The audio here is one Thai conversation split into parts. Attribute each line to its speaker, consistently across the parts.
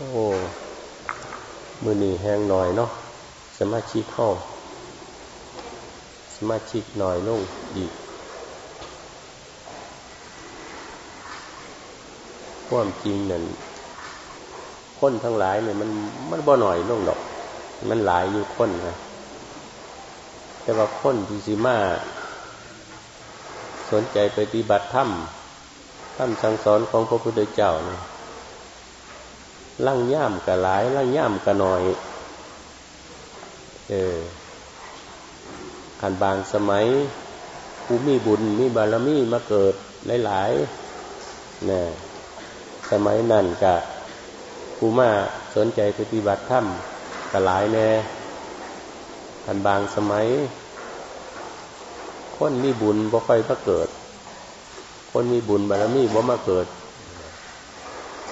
Speaker 1: โอ้มือนี่แห้งหน่อยเนาะสมาชิกเข้าสมาชิกหน่อยลงดีความจริงนั่นคนทั้งหลายเนี่ยมันมันบ่หน่อยลงดอก มันหลายอยู่คนนะแต่ว่าคนที่สิมาสนใจไปปฏิบัติธรรมธรรมสั่งสอนของพระพุทธเจ้าเนะ ลั่งย่ามกะหลายลั่งย่ามกะหน่อย เออขันบางสมัยผู้มีบุญมีบารมีมาเกิดหลายๆนะสมัยนั้นกะผู้มาสนใจปฏิบัติธรรมกะหลายแน่ขันบางสมัย คนมีบุญบ่ค่อยมาเกิด คนมีบุญบารมีบ่มาเกิด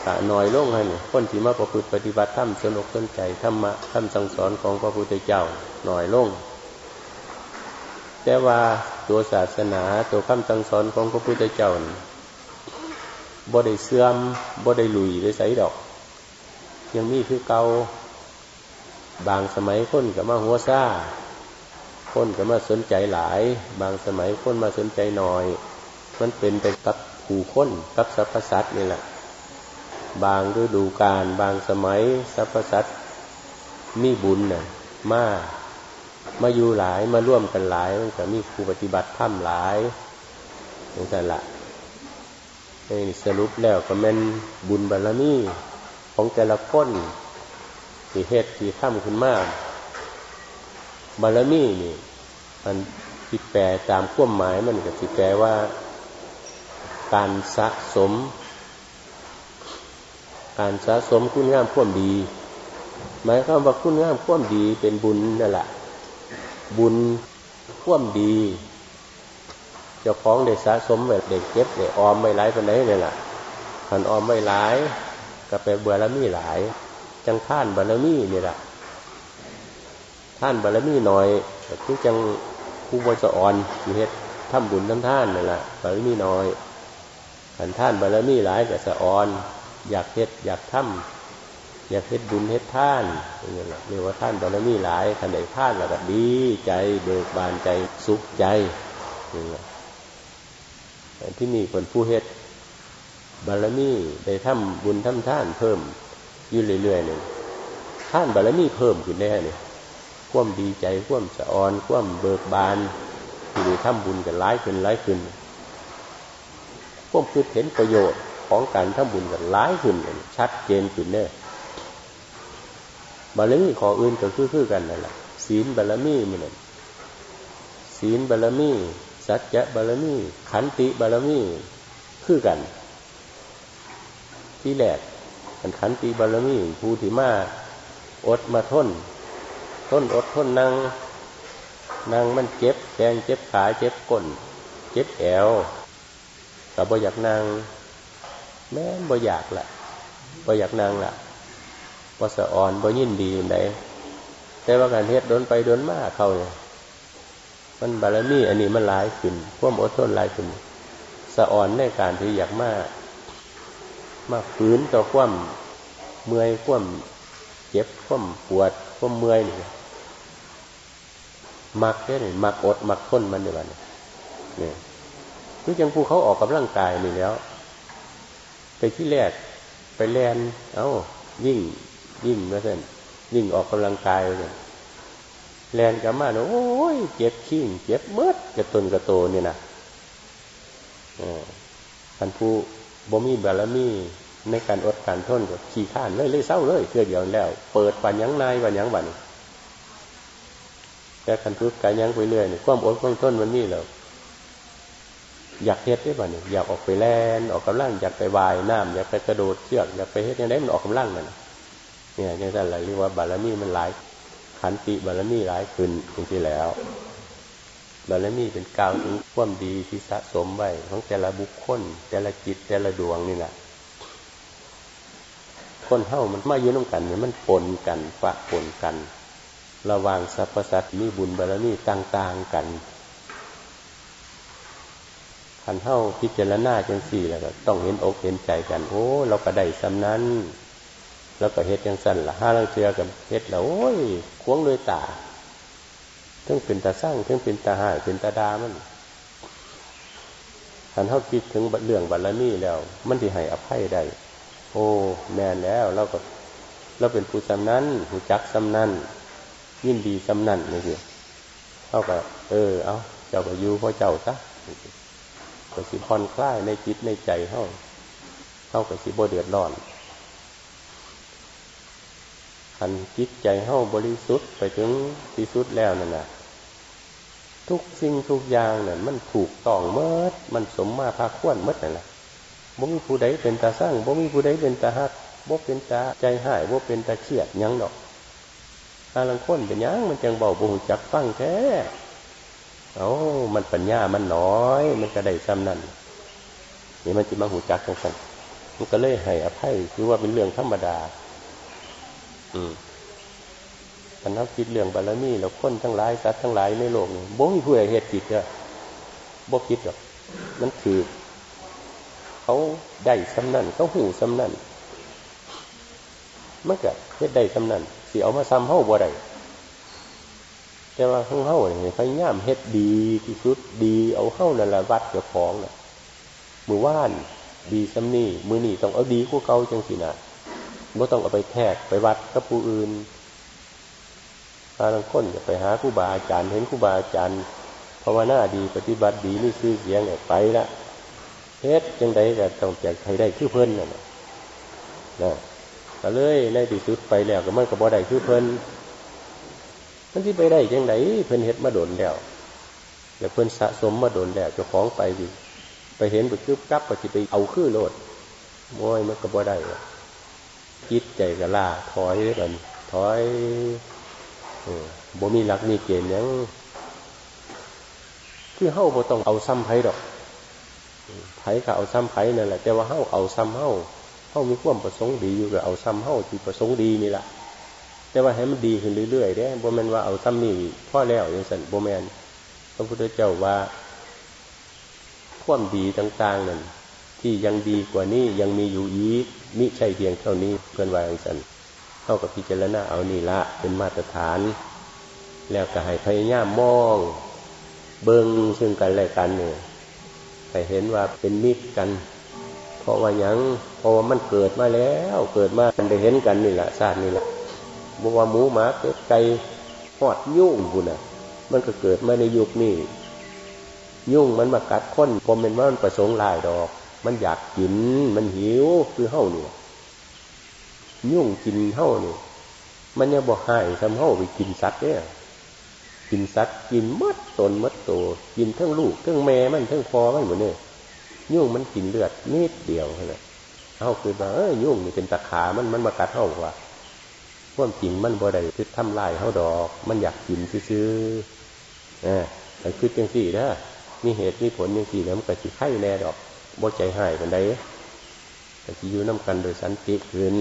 Speaker 1: กะหน่อยลงให้เนี่ยคนที่มาประพฤติปฏิบัติธรรมสนุกสนใจธรรมะธรรมสั่งสอนของพระพุทธเจ้าหน่อยลง แต่ว่าตัวศาสนาตัวคำสั่งสอนของพระพุทธเจ้าบ่ได้เสื่อมบ่ได้ลุยได้ใสดอก ยังมีคือเกาบางสมัยคนกับมาหัวซ่า คนกับมาสนใจหลาย บางสมัยคนมาสนใจหน่อย มันเป็นไปกับผู้คนกับสรรพสัตว์นี่แหละ บางฤดูกาลบางสมัยสรรพสัตว์มีบุญน่ะมามาอยู่หลายมาร่วมกันหลายมันก็มีครูปฏิบัติธรรมหลายอย่างนั้นละสรุปแล้วก็เป็นบุญบารมีของแต่ละคนที่เหตุที่ทำขึ้นมาบารมีนี่มันที่แปลตามขั้วหมายมันก็ที่แปลว่า การสะสม การสะสมคุณงามความดี หมายความว่าคุณงามความดีเป็นบุญนั่นแหละบุญความดีเจ้าของได้สะสมแบบเด็กเก็บเด็กออมไม่หลายปานไหนนี่แหละขันออมไม่หลายก็ไปเบื่อและมีหลาย จังท่านบารมีนี่แหละท่านบารมีหน่อยคือจังผู้บริสุทธิ์มีเหตุทำบุญทำท่านนั่แหละบารมีน้อยขันท่านบารมีหลายก็สะอ่อน อยากเฮ็ดอยากทำอยากเฮ็ดบุญเฮ็ดท่านอย่างเงี้ยเรียกว่าท่านบารมีหลายท่านใดท่านแล้วก็ดีใจเบิกบานใจสุขใจอย่างเงี้ยที่นี่คนผู้เฮ็ดบารมีได้ทำบุญทำท่านเพิ่มอยู่เรื่อยๆหนึ่งท่านบารมีเพิ่มขึ้นแน่เนี่ยควมดีใจควมสะออนควมเบิกบานที่ได้ทำบุญกันร้ายขึ้นร้ายขึ้นควมคือเห็นประโยชน์ ของการทำบุญกันร้ายขึ้นชัดเจนขึ้นเนี่ยบารมีขออื่นก็คือคือกันนั่นแหละศีลบารมีมันนั่นศีลบารมี สัจจะบารมี ขันติบารมี คือกัน ที่แรกขันขันติบารมีผู้ที่มาอดมาทนทนอดทนนั่งนั่งมันเจ็บแดงเจ็บขาเจ็บก้น เจ็บแอวกับบ่อยากนั่ง แม่บ่อยากละบ่อยากนางละบ่สะอ่อนบ่ยินดีไหนแต่ว่าการเฮ็ดโดนไปโดนมาเขาเนี่ยมันบารมีอันนี้มันหลายขึ้นพวกอดทนหลายขึ้นสะอ่อนในการที่อยากมากมากฝืนต่อความเมื่อยความเจ็บความปวดความเมื่อยนี่มักแค่ไหนมักอดมักทนมันในวันนี้เนี่ยคือจังผู้เขาออกกับร่างกายนี่แล้ว ไปที่แรกไปแลนเอา้ายิ่งยิ่งนะเส้นยิ่งออกกำลังกายเลยแลนกับมาโอ้ยเจ็บขี้งเจ็บเมื่อกระตนกระโตเนี่ยนะท่านผู้บ่มีบารมีในการอดการทนกับขี้ข้านเลยเลยเศร้าเลยเพื่อเดียวแล้ว เปิดปัญญังนายปัญญังบันแต่คันทุกการยังไปเรื่อยเนี่ยความอดความทนมันนี่แล้ว อยากเฮ็ดได้ป่ะเนี่ยอยากออกไปแล่นออกกำลังอยากไปวายน้ำอยากไปกระโดดเชือกอยากไปเฮ็ดยังไงมันออกกำลังนั่นเนี่ยนี่ท่านอะเรียกว่าบารมีมันหลายขันติบารมีหลายขึ้นจริงๆแล้ว บารมีเป็นกาวถึงความดีที่สะสมไว้ของแต่ละบุคคล แต่ละจิตแต่ละดวงนี่แหละคนเท่ามันมาอยู่น้ำกันเนี่ยมันปนกันปะปนกัน ระวางสรรพสัตว์มีบุญบารมีต่าง ๆ กัน ขันเท่าพิจารณาจังสี่แล้วก็ต้องเห็นอกเห็นใจกัน โอ้ เราก็ได้สำนั้น แล้วก็เฮ็ดยังสั้นละห้าลังเชือกับเฮ็ดแล้วโอ้ยควงเลยตาทั้งเป็นตาสร้างทั้งเป็นตาหายเป็นตาดามันหันเท่าคิดถึงเรื่องบัลลมีแล้ว มันที่ให้อภัยได้โอ้แม่นแล้วเราก็เราเป็นผู้สำนั้นผู้จักสำนั้นยินดีสำนั้นนี่สิเท่ากับเออ เอาเจ้าก็อยู่เพราะเจ้าซะ ก็สิผ่อนคลายในจิตในใจเท่าเท่ากับสิบ่เดือดร้อนคันจิตใจเท่าบริสุทธิ์ไปถึงที่สุดแล้วนั่นนะทุกสิ่งทุกอย่างเนี่ยมันถูกต้องเมื่อมันสมมาภาควนเมื่อนั่นแหละบ่มีผู้ใดเป็นตาสร้างบ่มีผู้ใดเป็นตาหักบ่เป็นตาใจหายบ่เป็นตาเครียดยังดอกอาลังคนเป็นยังมันจังเบาบ่หูจักฟังแท้ เอามันปัญญามันน้อย มันก็ได้ซ้ำนั่นนี่มันจะมาหูจักกันมันก็เลยให้อภัยคือว่าเป็นเรื่องธรรมดา อืมคันนับคิดเรื่องบารมีแล้วคนทั้งหลายสัตว์ทั้งหลายในโลกนี้บ่มีผู้ใดเหตุจิตอะบ่คิดหรอกมันคือเขาได้สำนั่นเขาหูสำนั่นมันก็เฮ็ดได้สำนั่นสิเอามาซ้ำเฮาบ่ได้ แต่ว่าของเฮาเนี่ยพยายามเฮ็ดดีที่สุดดีเอาเฮานั่นแหละวัดเจ้าของน่ะมือว่านดีสำนี่มือนี่ต้องเอาดีกว่าเก่าจังสินะบ่ต้องเอาไปแทกไปวัดกับผู้อื่นพาลังคนจะไปหาครูบาอาจารย์เห็นครูบาอาจารย์ภาวนาดีปฏิบัติดีนี่ซื้อเสียงเนี่ยไปละเฮ็ดจังใดก็ต้องแจกใครได้คือเพิ่นน่ะนะก็เลยในที่สุดไปแล้วก็มันก็บ่ได้คือเพิ่น มันที่ไปได้จังไดเพิ่นเฮ็ดมาโดนแล้วเดี๋ยวเพิ่นสะสมมาโดนแล้วเจ้าของไปดิไปเห็นไปคืบกับก็จะไปเอาคือโลดมวยมันก็บ่ได้คิดใจก็ล่าถอยกันถอยบ่มีหลักมีเกณฑ์ยังคือเฮ้าบ่ต้องเอาซ้ำไผดอกไผก็เอาซ้ำไผนั่นแหละแต่ว่าเฮ้าเอาซ้ำเฮ้าเฮ้ามีความประสงค์ดีอยู่ก็เอาซ้ำเฮ้าที่ประสงค์ดีนี่แหละ แต่ว่าให้มันดีขึ้นเรื่อยๆเด้บ่แมนว่าเอาซ้ำนี่พ่อแล้วอย่างสันบ่แมนพระพุทธเจ้าว่าความดีต่างๆนั่นที่ยังดีกว่านี้ยังมีอยู่อีกมิใช่เพียงเท่านี้เพื่อนวาอย่างสันเท่ากับพิจารณาเอานี่ละเป็นมาตรฐาน แล้วก็ให้พยายามมอง เบิ้งซึ่งกันและกันเนี่ยให้เห็นว่าเป็นมิตรกัน เพราะว่ายังเพราะว่ามันเกิดมาแล้ว เกิดมาได้เห็นกันนี่แหละชาตินี่แหละ บอกว่าหมูหมาเป็ดไก่หอดยุ่งบุญอะ มันก็เกิดมาในยุคนี้ ยุ่งมันมากัดค้นผมเป็นว่ามันประสงค์ลายดอก มันอยากกิน มันหิวคือเฮ้าเนี่ยยุ่งกินเท่านี่มันยังบอกให้ทำเท่าไปกินสัตว์เนี่ยกินสัตว์กินมัดตนมัดโตกินทั้งลูกทั้งแม่มันทั้งพอมันหมดเนี่ยยุ่งมันกินเลือดนิดเดียวเท่านั้นเท่าคือว่าเอ้ยยุ่งนี่เป็นตะขามันมันมากัดเท่าว่า ความจริงมันบ่ได้คือทำลายเขาดอก มันอยากกินซื้อเออแต่คือจังสี่นะมีเหตุมีผลจังสี่แล้วมันก็สิไข้แน่ดอกบ่ใจหายกันได้แต่ที่อยู่น้ากันโดยสันติคืน